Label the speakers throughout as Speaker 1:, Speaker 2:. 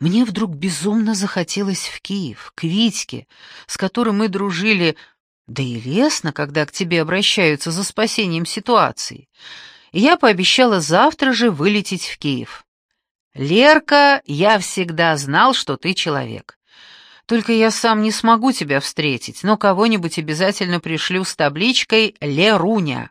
Speaker 1: Мне вдруг безумно захотелось в Киев, к Витьке, с которым мы дружили, да и лестно, когда к тебе обращаются за спасением ситуации. Я пообещала завтра же вылететь в Киев. «Лерка, я всегда знал, что ты человек. Только я сам не смогу тебя встретить, но кого-нибудь обязательно пришлю с табличкой «Леруня».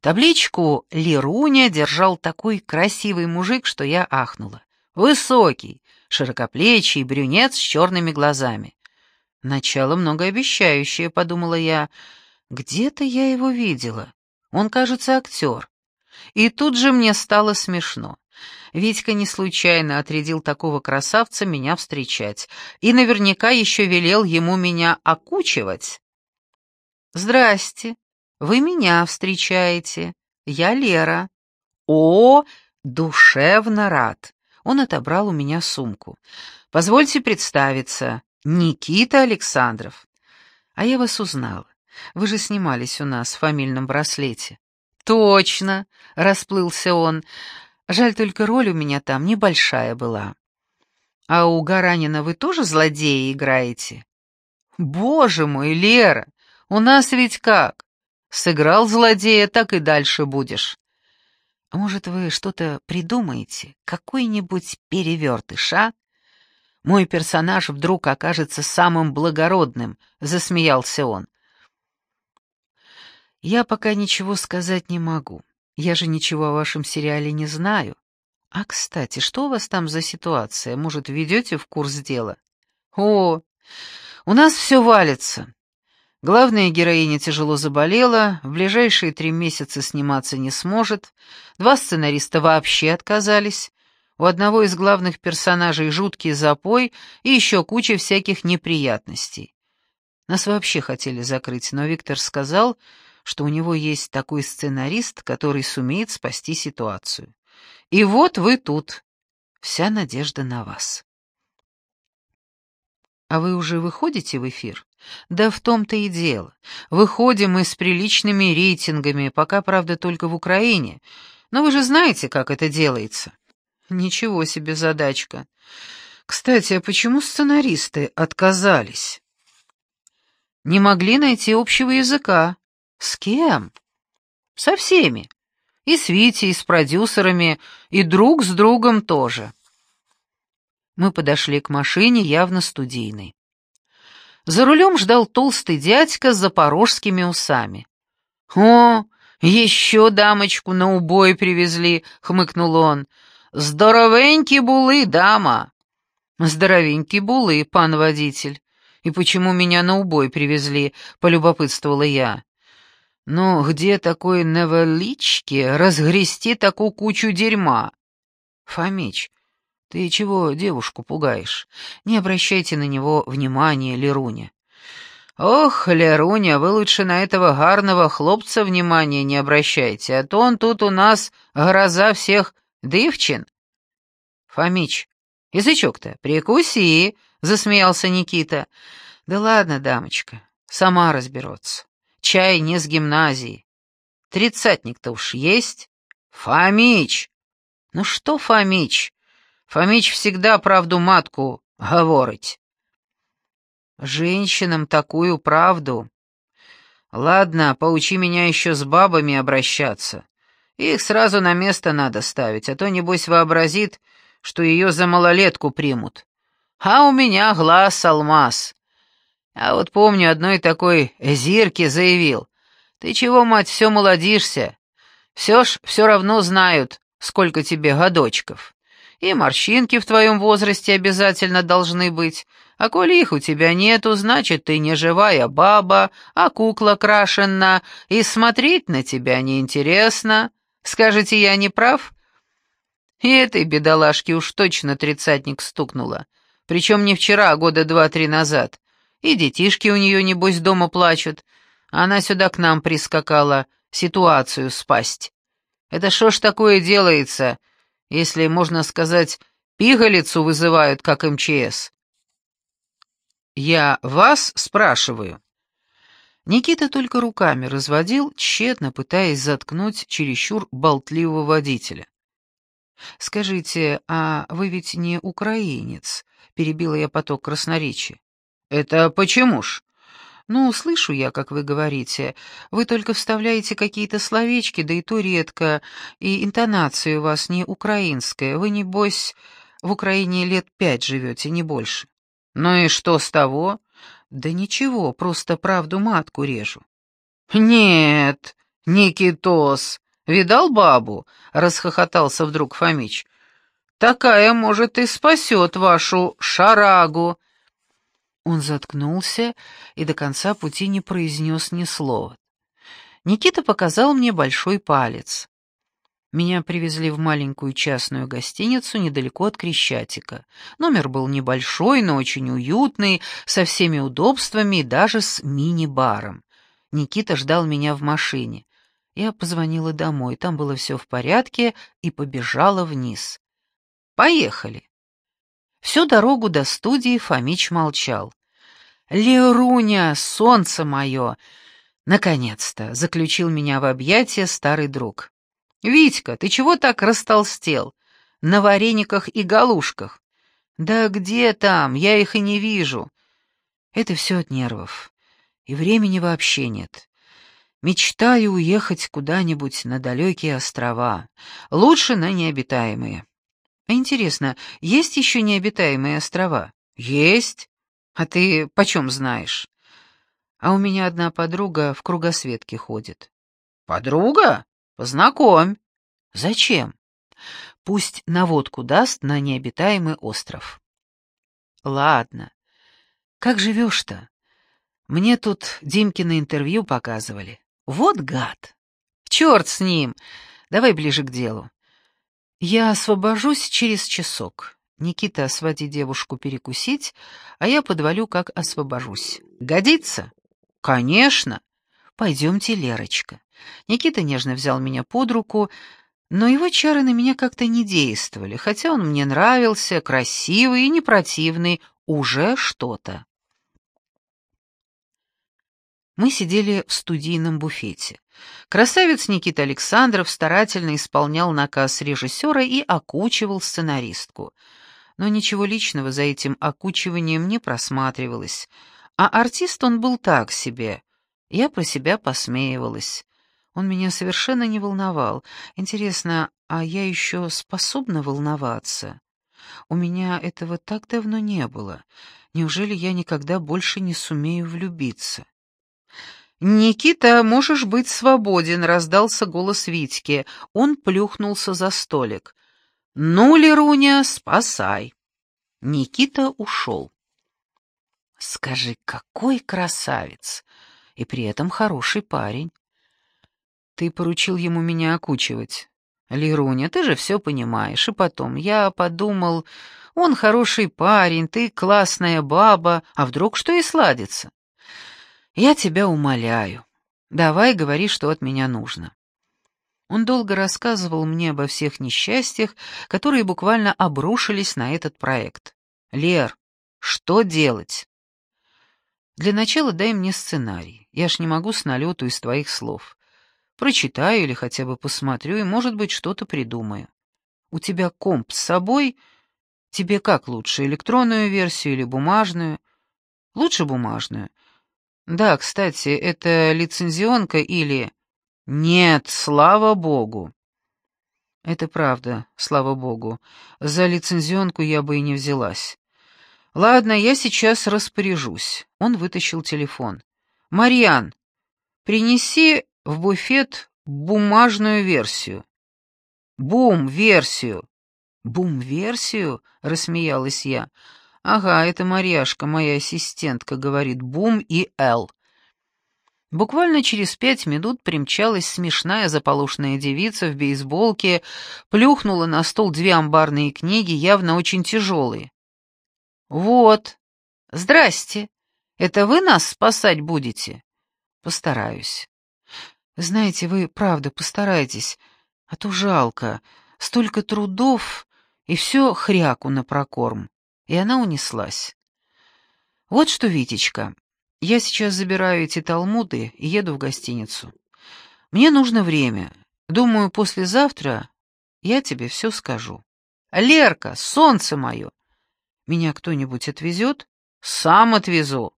Speaker 1: Табличку «Леруня» держал такой красивый мужик, что я ахнула. Высокий, широкоплечий, брюнет с черными глазами. Начало многообещающее, подумала я. Где-то я его видела. Он, кажется, актер. И тут же мне стало смешно. Витька не случайно отрядил такого красавца меня встречать, и наверняка еще велел ему меня окучивать. «Здрасте, вы меня встречаете. Я Лера». «О, душевно рад!» Он отобрал у меня сумку. «Позвольте представиться. Никита Александров. А я вас узнала. Вы же снимались у нас в фамильном браслете». «Точно!» — расплылся он. Жаль, только роль у меня там небольшая была. А у Гаранина вы тоже злодея играете? Боже мой, Лера, у нас ведь как? Сыграл злодея, так и дальше будешь. Может, вы что-то придумаете? Какой-нибудь перевертыш, а? Мой персонаж вдруг окажется самым благородным, засмеялся он. Я пока ничего сказать не могу. Я же ничего о вашем сериале не знаю. А, кстати, что у вас там за ситуация? Может, ведете в курс дела? О, у нас все валится. Главная героиня тяжело заболела, в ближайшие три месяца сниматься не сможет, два сценариста вообще отказались, у одного из главных персонажей жуткий запой и еще куча всяких неприятностей. Нас вообще хотели закрыть, но Виктор сказал, что у него есть такой сценарист, который сумеет спасти ситуацию. И вот вы тут. Вся надежда на вас. А вы уже выходите в эфир? Да в том-то и дело. Выходим мы с приличными рейтингами, пока, правда, только в Украине. Но вы же знаете, как это делается. Ничего себе задачка. Кстати, а почему сценаристы отказались? Не могли найти общего языка. С кем? Со всеми. И с Витей, и с продюсерами, и друг с другом тоже. Мы подошли к машине, явно студийной. За рулем ждал толстый дядька с запорожскими усами. «О, еще дамочку на убой привезли», — хмыкнул он. «Здоровенькие булы, дама». «Здоровенькие булы, пан водитель. И почему меня на убой привезли?» — полюбопытствовала я. Но где такой невеличке разгрести такую кучу дерьма? Фомич, ты чего девушку пугаешь? Не обращайте на него внимания, Леруня. Ох, Леруня, вы лучше на этого гарного хлопца внимания не обращайте, а то он тут у нас гроза всех девчин. Фомич, язычок-то прикуси, засмеялся Никита. Да ладно, дамочка, сама разберется. Чай не с гимназии. Тридцатник-то уж есть. Фомич! Ну что Фомич? Фомич всегда правду матку говорить. Женщинам такую правду. Ладно, поучи меня еще с бабами обращаться. Их сразу на место надо ставить, а то, небось, вообразит, что ее за малолетку примут. А у меня глаз алмаз. А вот помню, одной такой зирке заявил. «Ты чего, мать, все молодишься? Все ж все равно знают, сколько тебе годочков. И морщинки в твоем возрасте обязательно должны быть. А коли их у тебя нету, значит, ты не живая баба, а кукла крашенна, и смотреть на тебя неинтересно. Скажете, я не прав?» И этой бедолашке уж точно тридцатник стукнуло. Причем не вчера, а года два-три назад. И детишки у нее, небось, дома плачут. Она сюда к нам прискакала ситуацию спасть. Это что ж такое делается, если, можно сказать, пигалицу вызывают, как МЧС? Я вас спрашиваю. Никита только руками разводил, тщетно пытаясь заткнуть чересчур болтливого водителя. «Скажите, а вы ведь не украинец?» — перебила я поток красноречия. «Это почему ж?» «Ну, слышу я, как вы говорите. Вы только вставляете какие-то словечки, да и то редко, и интонация у вас не украинская. Вы, небось, в Украине лет пять живете, не больше». «Ну и что с того?» «Да ничего, просто правду матку режу». «Нет, Никитос, видал бабу?» — расхохотался вдруг Фомич. «Такая, может, и спасет вашу шарагу». Он заткнулся и до конца пути не произнес ни слова. Никита показал мне большой палец. Меня привезли в маленькую частную гостиницу недалеко от Крещатика. Номер был небольшой, но очень уютный, со всеми удобствами и даже с мини-баром. Никита ждал меня в машине. Я позвонила домой, там было все в порядке, и побежала вниз. «Поехали!» Всю дорогу до студии Фомич молчал. «Леруня, солнце мое!» Наконец-то заключил меня в объятия старый друг. «Витька, ты чего так растолстел? На варениках и галушках?» «Да где там? Я их и не вижу». «Это все от нервов. И времени вообще нет. Мечтаю уехать куда-нибудь на далекие острова, лучше на необитаемые. А интересно, есть еще необитаемые острова? Есть. А ты почем знаешь? А у меня одна подруга в кругосветке ходит. Подруга? Познакомь. Зачем? Пусть наводку даст на необитаемый остров. Ладно. Как живешь-то? Мне тут Димкино интервью показывали. Вот гад. Черт с ним. Давай ближе к делу. Я освобожусь через часок. Никита, своди девушку перекусить, а я подвалю, как освобожусь. Годится? Конечно. Пойдемте, Лерочка. Никита нежно взял меня под руку, но его чары на меня как-то не действовали, хотя он мне нравился, красивый и не противный, уже что-то. Мы сидели в студийном буфете. Красавец Никита Александров старательно исполнял наказ режиссера и окучивал сценаристку. Но ничего личного за этим окучиванием не просматривалось. А артист он был так себе. Я про себя посмеивалась. Он меня совершенно не волновал. Интересно, а я еще способна волноваться? У меня этого так давно не было. Неужели я никогда больше не сумею влюбиться? «Никита, можешь быть свободен», — раздался голос Витьки. Он плюхнулся за столик. «Ну, Леруня, спасай». Никита ушел. «Скажи, какой красавец! И при этом хороший парень. Ты поручил ему меня окучивать. Леруня, ты же все понимаешь. И потом, я подумал, он хороший парень, ты классная баба, а вдруг что и сладится? Я тебя умоляю, давай говори, что от меня нужно. Он долго рассказывал мне обо всех несчастьях, которые буквально обрушились на этот проект. Лер, что делать? Для начала дай мне сценарий. Я ж не могу с налету из твоих слов. Прочитаю или хотя бы посмотрю, и, может быть, что-то придумаю. У тебя комп с собой? Тебе как лучше, электронную версию или бумажную? Лучше бумажную. Да, кстати, это лицензионка или... Нет, слава богу. Это правда, слава богу. За лицензионку я бы и не взялась. Ладно, я сейчас распоряжусь. Он вытащил телефон. Марьян, принеси в буфет бумажную версию. Бум-версию. Бум-версию? Рассмеялась я. «Ага, это Марьяшка, моя ассистентка», — говорит Бум и Эл. Буквально через пять минут примчалась смешная заполошная девица в бейсболке, плюхнула на стол две амбарные книги, явно очень тяжелые. «Вот. Здрасте. Это вы нас спасать будете?» «Постараюсь». «Знаете, вы правда постарайтесь, а то жалко. Столько трудов, и все хряку на прокорм» и она унеслась. «Вот что, Витечка, я сейчас забираю эти талмуды и еду в гостиницу. Мне нужно время. Думаю, послезавтра Я тебе все скажу. Лерка, солнце мое! Меня кто-нибудь отвезет? Сам отвезу.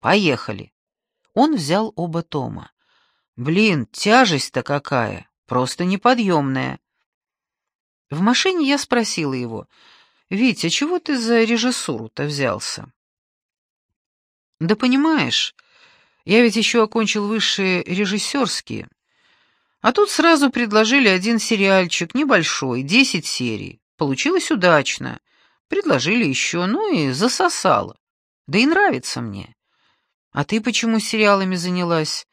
Speaker 1: Поехали. Он взял оба тома. Блин, тяжесть-то какая, просто неподъемная. В машине я спросила его, «Витя, чего ты за режиссуру-то взялся?» «Да понимаешь, я ведь еще окончил высшие режиссерские. А тут сразу предложили один сериальчик, небольшой, десять серий. Получилось удачно. Предложили еще, ну и засосало. Да и нравится мне. А ты почему сериалами занялась?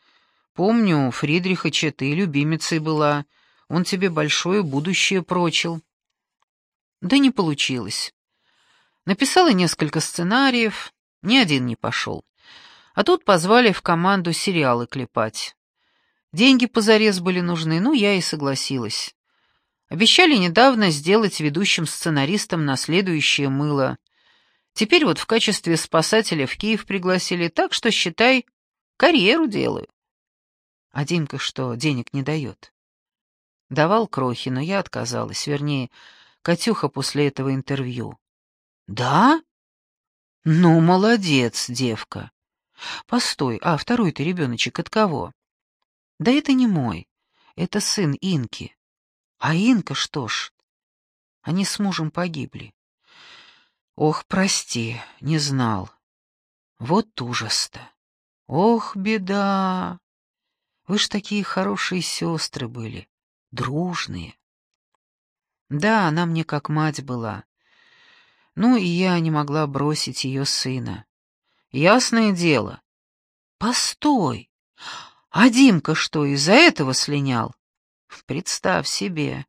Speaker 1: Помню, Фридриха ты любимицей была. Он тебе большое будущее прочил. Да не получилось. Написала несколько сценариев, ни один не пошел. А тут позвали в команду сериалы клепать. Деньги позарез были нужны, ну, я и согласилась. Обещали недавно сделать ведущим сценаристом на следующее мыло. Теперь вот в качестве спасателя в Киев пригласили, так что, считай, карьеру делаю. А Димка что, денег не дает? Давал крохи, но я отказалась, вернее, Катюха после этого интервью. Да? Ну, молодец, девка. Постой, а второй ты ребеночек от кого? Да это не мой, это сын Инки. А Инка что ж? Они с мужем погибли. Ох, прости, не знал. Вот ужас-то. Ох, беда. Вы ж такие хорошие сестры были, дружные. Да, она мне как мать была. Ну, и я не могла бросить ее сына. Ясное дело. Постой. А Димка что, из-за этого слинял? Представь себе.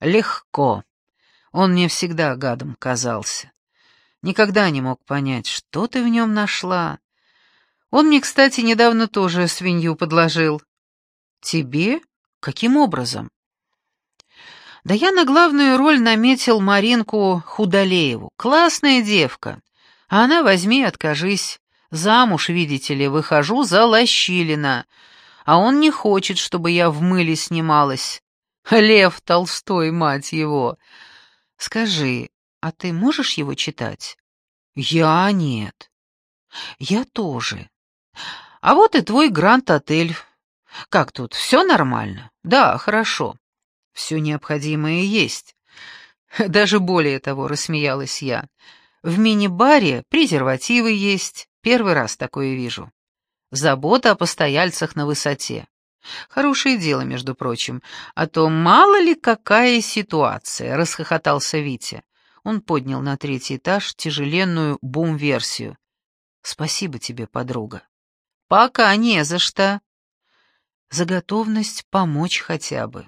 Speaker 1: Легко. Он мне всегда гадом казался. Никогда не мог понять, что ты в нем нашла. Он мне, кстати, недавно тоже свинью подложил. Тебе? Каким образом? Да я на главную роль наметил Маринку Худолееву. Классная девка. А она возьми откажись. Замуж, видите ли, выхожу за Лощилина а он не хочет, чтобы я в мыле снималась. Лев Толстой, мать его. Скажи, а ты можешь его читать? Я нет. Я тоже. А вот и твой Гранд-отель. Как тут, все нормально? Да, хорошо. Все необходимое есть. Даже более того, рассмеялась я. В мини-баре презервативы есть. Первый раз такое вижу. Забота о постояльцах на высоте. Хорошее дело, между прочим, а то мало ли какая ситуация, расхохотался Витя. Он поднял на третий этаж тяжеленную бум-версию. Спасибо тебе, подруга. Пока не за что. За готовность помочь хотя бы.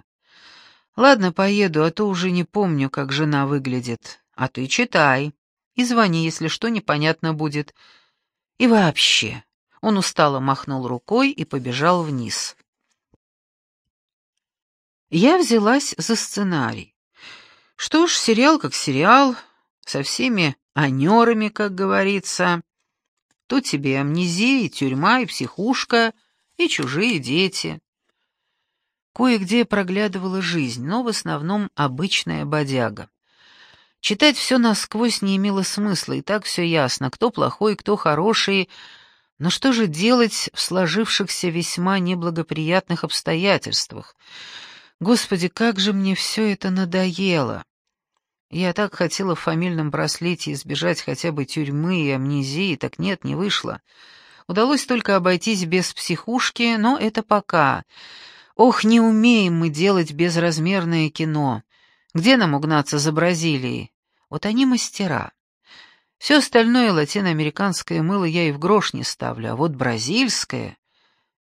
Speaker 1: Ладно, поеду, а то уже не помню, как жена выглядит. А ты читай. И звони, если что непонятно будет. И вообще, он устало махнул рукой и побежал вниз. Я взялась за сценарий. Что ж, сериал как сериал, со всеми анерами, как говорится. Тут тебе амнезия, и тюрьма, и психушка, и чужие дети. Кое-где проглядывала жизнь, но в основном обычная бодяга. Читать все насквозь не имело смысла, и так все ясно, кто плохой, кто хороший, но что же делать в сложившихся весьма неблагоприятных обстоятельствах? Господи, как же мне все это надоело! Я так хотела в фамильном браслете избежать хотя бы тюрьмы и амнезии, так нет, не вышло. Удалось только обойтись без психушки, но это пока. Ох, не умеем мы делать безразмерное кино. Где нам угнаться за Бразилией? Вот они мастера. Все остальное латиноамериканское мыло я и в грош не ставлю, а вот бразильское...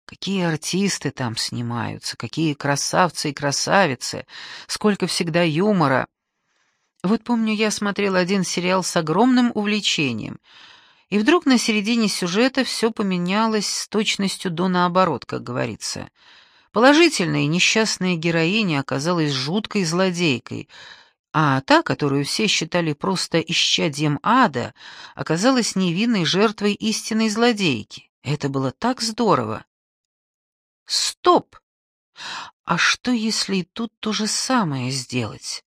Speaker 1: Какие артисты там снимаются, какие красавцы и красавицы, сколько всегда юмора. Вот помню, я смотрел один сериал с огромным увлечением, и вдруг на середине сюжета все поменялось с точностью до наоборот, как говорится. Положительная несчастная героиня оказалась жуткой злодейкой — а та, которую все считали просто исчадьем ада, оказалась невинной жертвой истинной злодейки. Это было так здорово. Стоп! А что, если и тут то же самое сделать?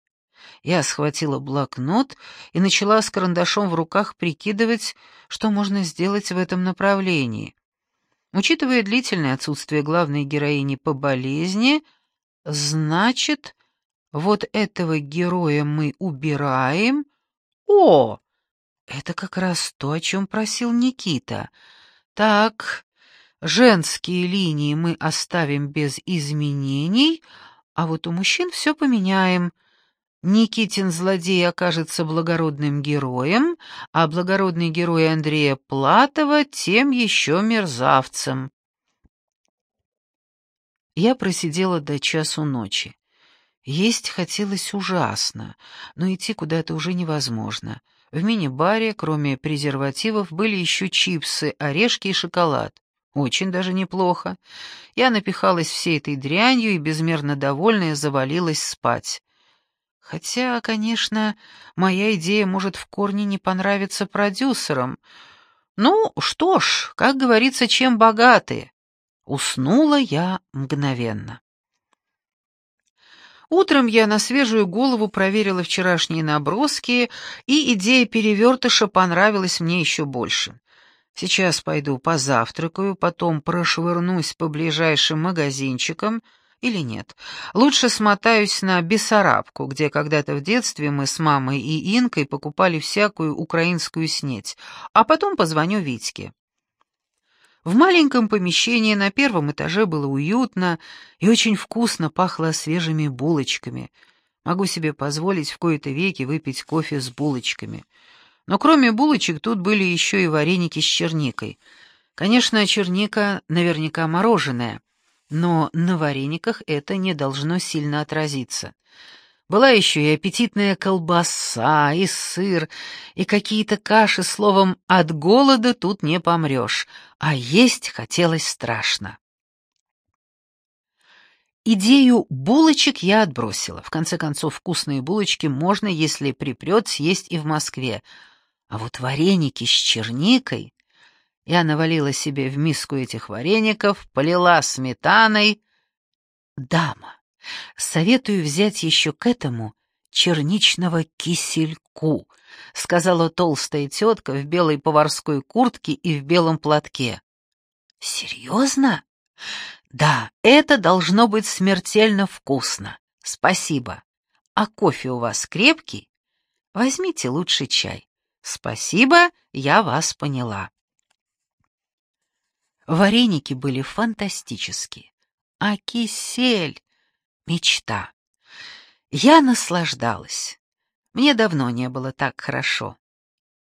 Speaker 1: Я схватила блокнот и начала с карандашом в руках прикидывать, что можно сделать в этом направлении. Учитывая длительное отсутствие главной героини по болезни, значит, вот этого героя мы убираем. О, это как раз то, о чем просил Никита. Так, женские линии мы оставим без изменений, а вот у мужчин все поменяем. Никитин злодей окажется благородным героем, а благородный герой Андрея Платова тем еще мерзавцем. Я просидела до часу ночи. Есть хотелось ужасно, но идти куда-то уже невозможно. В мини-баре, кроме презервативов, были еще чипсы, орешки и шоколад. Очень даже неплохо. Я напихалась всей этой дрянью и, безмерно довольная, завалилась спать. Хотя, конечно, моя идея может в корне не понравиться продюсерам. Ну, что ж, как говорится, чем богаты. Уснула я мгновенно. Утром я на свежую голову проверила вчерашние наброски, и идея перевертыша понравилась мне еще больше. Сейчас пойду позавтракаю, потом прошвырнусь по ближайшим магазинчикам — или нет. Лучше смотаюсь на Бессарабку, где когда-то в детстве мы с мамой и Инкой покупали всякую украинскую снеть, а потом позвоню Витьке. В маленьком помещении на первом этаже было уютно и очень вкусно пахло свежими булочками. Могу себе позволить в кои-то веки выпить кофе с булочками. Но кроме булочек тут были еще и вареники с черникой. Конечно, черника наверняка мороженое — но на варениках это не должно сильно отразиться. Была еще и аппетитная колбаса, и сыр, и какие-то каши, словом, от голода тут не помрешь, а есть хотелось страшно. Идею булочек я отбросила. В конце концов, вкусные булочки можно, если припрет, съесть и в Москве. А вот вареники с черникой я навалила себе в миску этих вареников, полила сметаной. «Дама, советую взять еще к этому черничного кисельку», — сказала толстая тетка в белой поварской куртке и в белом платке. «Серьезно?» «Да, это должно быть смертельно вкусно. Спасибо. А кофе у вас крепкий? Возьмите лучше чай. Спасибо, я вас поняла». Вареники были фантастические, а кисель — мечта. Я наслаждалась. Мне давно не было так хорошо.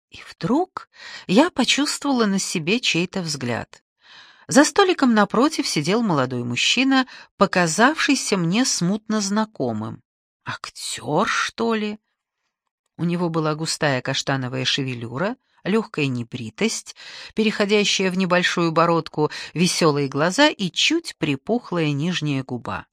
Speaker 1: И вдруг я почувствовала на себе чей-то взгляд. За столиком напротив сидел молодой мужчина, показавшийся мне смутно знакомым. Актер, что ли? У него была густая каштановая шевелюра — легкая небритость, переходящая в небольшую бородку, веселые глаза и чуть припухлая нижняя губа.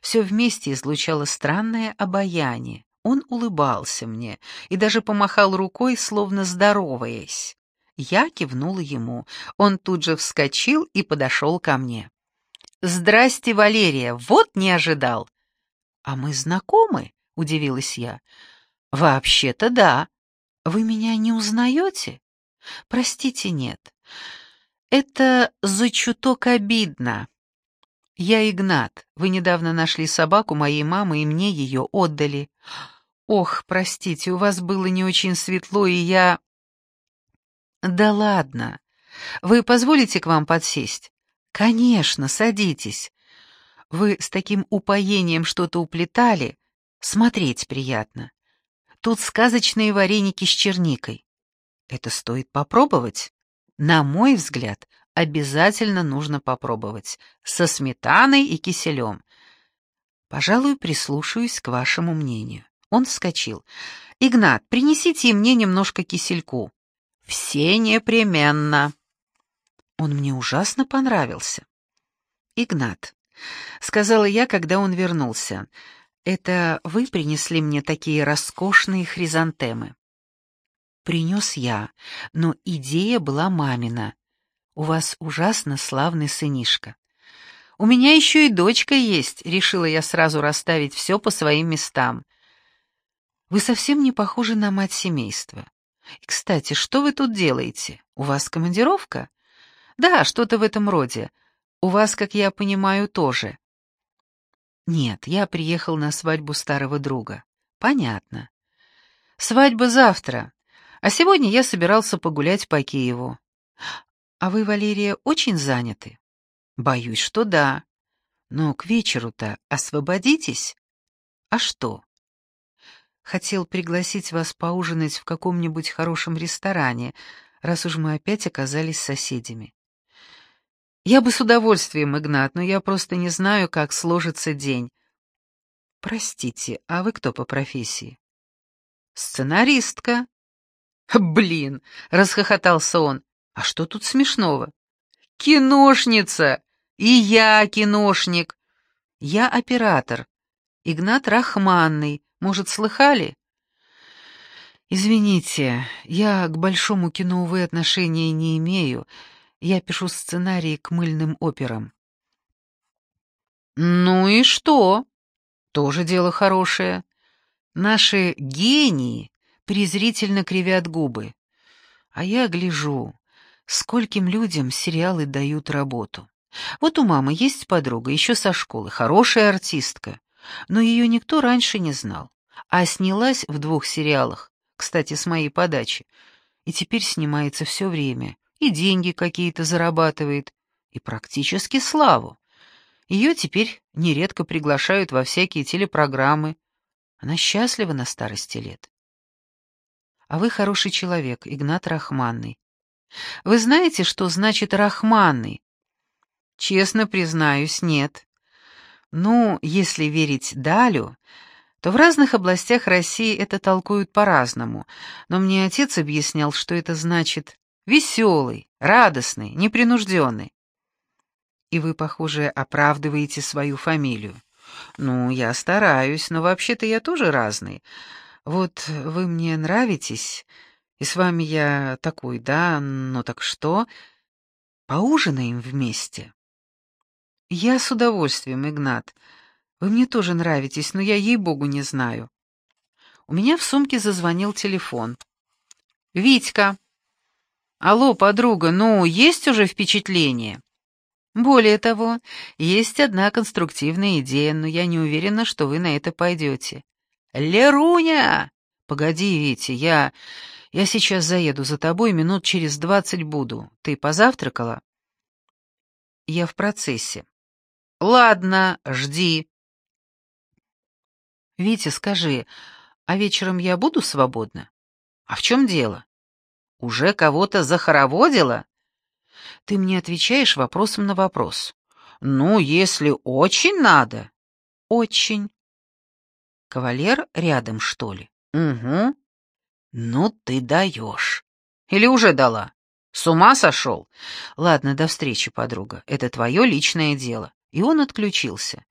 Speaker 1: Все вместе излучало странное обаяние. Он улыбался мне и даже помахал рукой, словно здороваясь. Я кивнула ему. Он тут же вскочил и подошел ко мне. «Здрасте, Валерия, вот не ожидал!» «А мы знакомы?» — удивилась я. «Вообще-то да», вы меня не узнаете? Простите, нет. Это за чуток обидно. Я Игнат. Вы недавно нашли собаку моей мамы и мне ее отдали. Ох, простите, у вас было не очень светло, и я... Да ладно. Вы позволите к вам подсесть? Конечно, садитесь. Вы с таким упоением что-то уплетали. Смотреть приятно. Тут сказочные вареники с черникой. Это стоит попробовать. На мой взгляд, обязательно нужно попробовать. Со сметаной и киселем. Пожалуй, прислушаюсь к вашему мнению. Он вскочил. «Игнат, принесите мне немножко кисельку». «Все непременно». Он мне ужасно понравился. «Игнат», — сказала я, когда он вернулся, — это вы принесли мне такие роскошные хризантемы. Принес я, но идея была мамина. У вас ужасно славный сынишка. У меня еще и дочка есть, решила я сразу расставить все по своим местам. Вы совсем не похожи на мать семейства. И, кстати, что вы тут делаете? У вас командировка? Да, что-то в этом роде. У вас, как я понимаю, тоже. Нет, я приехал на свадьбу старого друга. Понятно. Свадьба завтра, а сегодня я собирался погулять по Киеву. А вы, Валерия, очень заняты? Боюсь, что да. Но к вечеру-то освободитесь? А что? Хотел пригласить вас поужинать в каком-нибудь хорошем ресторане, раз уж мы опять оказались соседями. Я бы с удовольствием, Игнат, но я просто не знаю, как сложится день. Простите, а вы кто по профессии? Сценаристка. Блин, расхохотался он. А что тут смешного? Киношница. И я киношник. Я оператор. Игнат Рахманный. Может, слыхали? Извините, я к большому кино, увы, отношения не имею. Я пишу сценарии к мыльным операм. Ну и что? Тоже дело хорошее. Наши гении презрительно кривят губы. А я гляжу, скольким людям сериалы дают работу. Вот у мамы есть подруга, еще со школы, хорошая артистка, но ее никто раньше не знал. А снялась в двух сериалах, кстати, с моей подачи, и теперь снимается все время и деньги какие-то зарабатывает, и практически славу. Ее теперь нередко приглашают во всякие телепрограммы. Она счастлива на старости лет. А вы хороший человек, Игнат Рахманный. Вы знаете, что значит «рахманный»? Честно признаюсь, нет. Ну, если верить Далю, то в разных областях России это толкуют по-разному, но мне отец объяснял, что это значит Веселый, радостный, непринужденный. И вы, похоже, оправдываете свою фамилию. Ну, я стараюсь, но вообще-то я тоже разный. Вот вы мне нравитесь, и с вами я такой, да, ну так что? Поужинаем вместе. Я с удовольствием, Игнат. Вы мне тоже нравитесь, но я ей-богу не знаю. У меня в сумке зазвонил телефон. «Витька!» «Алло, подруга, ну, есть уже впечатление?» «Более того, есть одна конструктивная идея, но я не уверена, что вы на это пойдете». «Леруня!» «Погоди, Витя, я... я сейчас заеду за тобой, минут через двадцать буду. Ты позавтракала?» «Я в процессе». «Ладно, жди». «Витя, скажи, а вечером я буду свободна?» «А в чем дело?» Уже кого-то захороводила? Ты мне отвечаешь вопросом на вопрос. Ну, если очень надо. Очень. Кавалер рядом, что ли? Угу. Ну ты даешь. Или уже дала? С ума сошел? Ладно, до встречи, подруга. Это твое личное дело. И он отключился.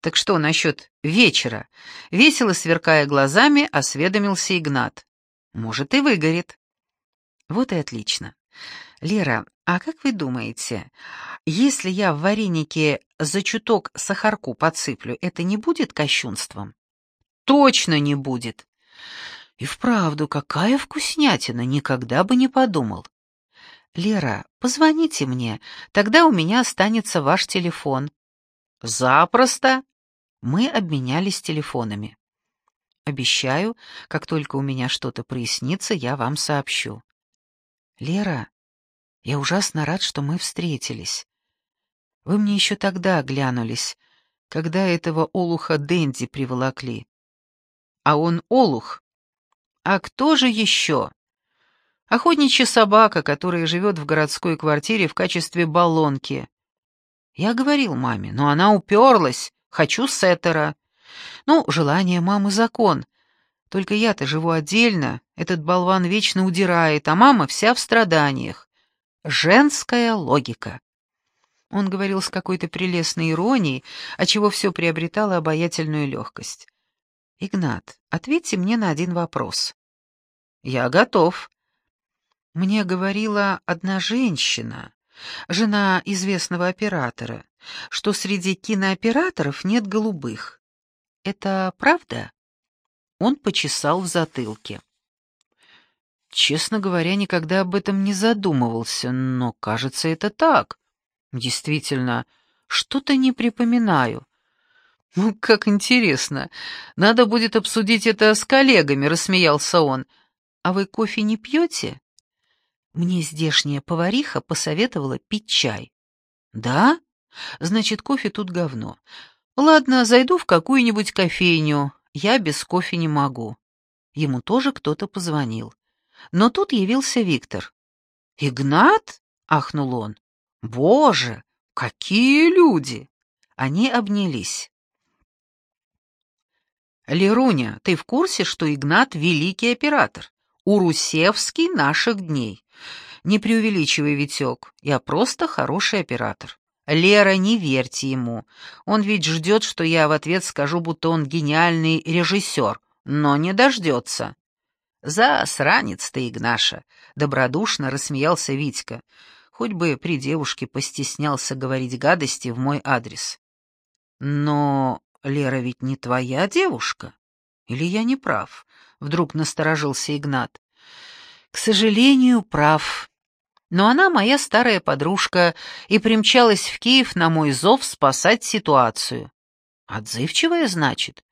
Speaker 1: Так что насчет вечера? Весело сверкая глазами, осведомился Игнат. Может, и выгорит. Вот и отлично. Лера, а как вы думаете, если я в варенике за чуток сахарку подсыплю, это не будет кощунством? Точно не будет. И вправду, какая вкуснятина, никогда бы не подумал. Лера, позвоните мне, тогда у меня останется ваш телефон. Запросто. Мы обменялись телефонами. Обещаю, как только у меня что-то прояснится, я вам сообщу. «Лера, я ужасно рад, что мы встретились. Вы мне еще тогда глянулись, когда этого олуха Дэнди приволокли. А он олух. А кто же еще? Охотничья собака, которая живет в городской квартире в качестве баллонки. Я говорил маме, но она уперлась. Хочу сеттера. Ну, желание мамы закон. Только я-то живу отдельно, этот болван вечно удирает, а мама вся в страданиях. Женская логика. Он говорил с какой-то прелестной иронией, отчего все приобретало обаятельную легкость. «Игнат, ответьте мне на один вопрос». «Я готов». Мне говорила одна женщина, жена известного оператора, что среди кинооператоров нет голубых. Это правда? Он почесал в затылке. Честно говоря, никогда об этом не задумывался, но, кажется, это так. Действительно, что-то не припоминаю. Ну, как интересно. Надо будет обсудить это с коллегами, рассмеялся он. А вы кофе не пьете? Мне здешняя повариха посоветовала пить чай. Да? Значит, кофе тут говно. Ладно, зайду в какую-нибудь кофейню. Я без кофе не могу. Ему тоже кто-то позвонил. Но тут явился Виктор. «Игнат?» — ахнул он. «Боже, какие люди!» Они обнялись. «Леруня, ты в курсе, что Игнат — великий оператор? Урусевский наших дней. Не преувеличивай, Витек, я просто хороший оператор. Лера, не верьте ему. Он ведь ждет, что я в ответ скажу, будто он гениальный режиссер, но не дождется. «Засранец ты, Игнаша!» — добродушно рассмеялся Витька. Хоть бы при девушке постеснялся говорить гадости в мой адрес. «Но Лера ведь не твоя девушка? Или я не прав?» — вдруг насторожился Игнат. «К сожалению, прав. Но она моя старая подружка и примчалась в Киев на мой зов спасать ситуацию. Отзывчивая, значит?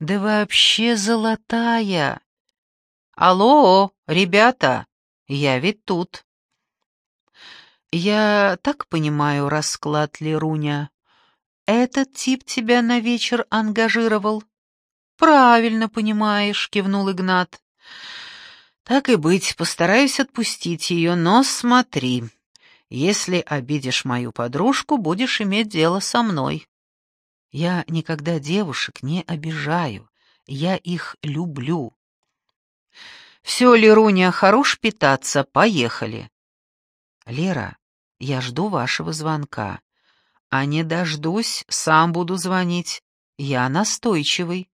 Speaker 1: Да вообще золотая!» «Алло, ребята, я ведь тут». «Я так понимаю расклад, Леруня. Этот тип тебя на вечер ангажировал?» «Правильно понимаешь», — кивнул Игнат. «Так и быть, постараюсь отпустить ее, но смотри, если обидишь мою подружку, будешь иметь дело со мной». «Я никогда девушек не обижаю, я их люблю». «Все, Леруня, хорош питаться, поехали». «Лера, я жду вашего звонка. А не дождусь, сам буду звонить. Я настойчивый».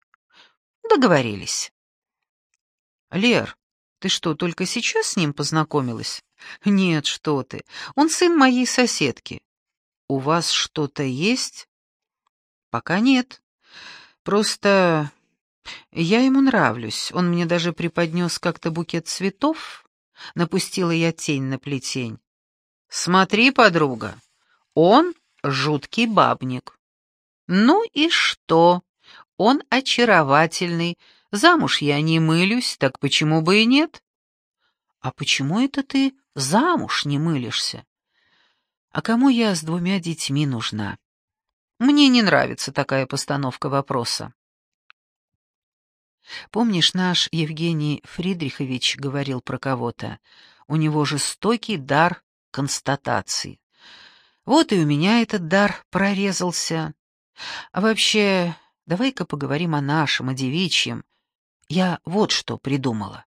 Speaker 1: «Договорились». «Лер, ты что, только сейчас с ним познакомилась?» «Нет, что ты, он сын моей соседки». «У вас что-то есть?» «Пока нет. Просто я ему нравлюсь, он мне даже преподнес как-то букет цветов. Напустила я тень на плетень. Смотри, подруга, он жуткий бабник. Ну и что? Он очаровательный, замуж я не мылюсь, так почему бы и нет? А почему это ты замуж не мылишься? А кому я с двумя детьми нужна? Мне не нравится такая постановка вопроса. Помнишь, наш Евгений Фридрихович говорил про кого-то? У него жестокий дар констатации. Вот и у меня этот дар прорезался. А вообще, давай-ка поговорим о нашем, о девичьем. Я вот что придумала.